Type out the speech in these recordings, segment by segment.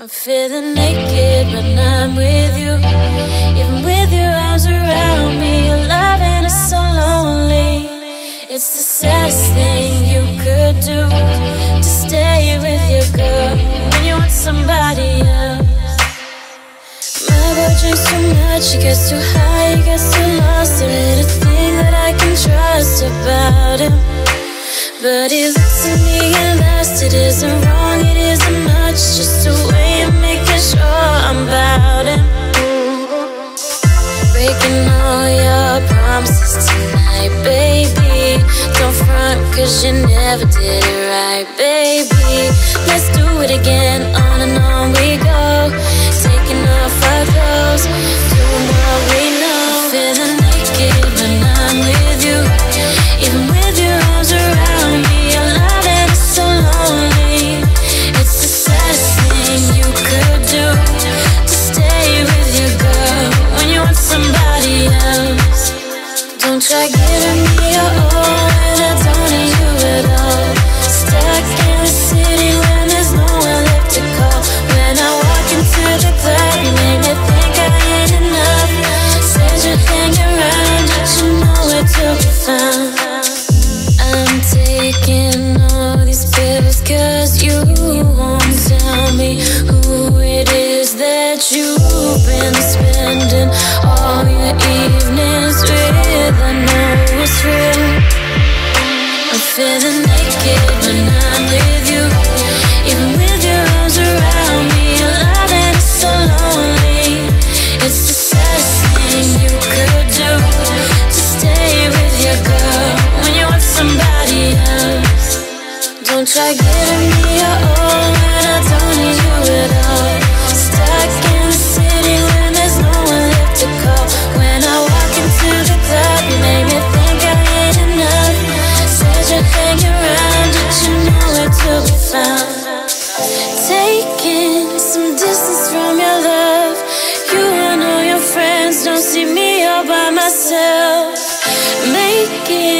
I'm feeling naked when I'm with you. Even with your arms around me, your loving is so lonely. It's the saddest thing you could do to stay with your girl when you want somebody else. My boy drinks too much, he gets too high, he gets too lost. There ain't a thing that I can trust about him. But he looks at me and laughs. It isn't wrong, it isn't much, just a cause you never did it right, baby. Let's do it again, on and on we go. Taking off our clothes, doing what we know. Feeling naked when I'm with you. Even with your arms around me, your loving is so lonely. It's the saddest thing you could do to stay with your girl when you want somebody else. Don't try giving Don't try giving me your all when I don't need you at all. Stuck in the city when there's no one left to call. When I walk into the club, you make me think I ain't enough. Said you hang around, but you know where to be found. Taking some distance from your love. You and all your friends don't see me all by myself. Making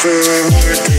I'm feeling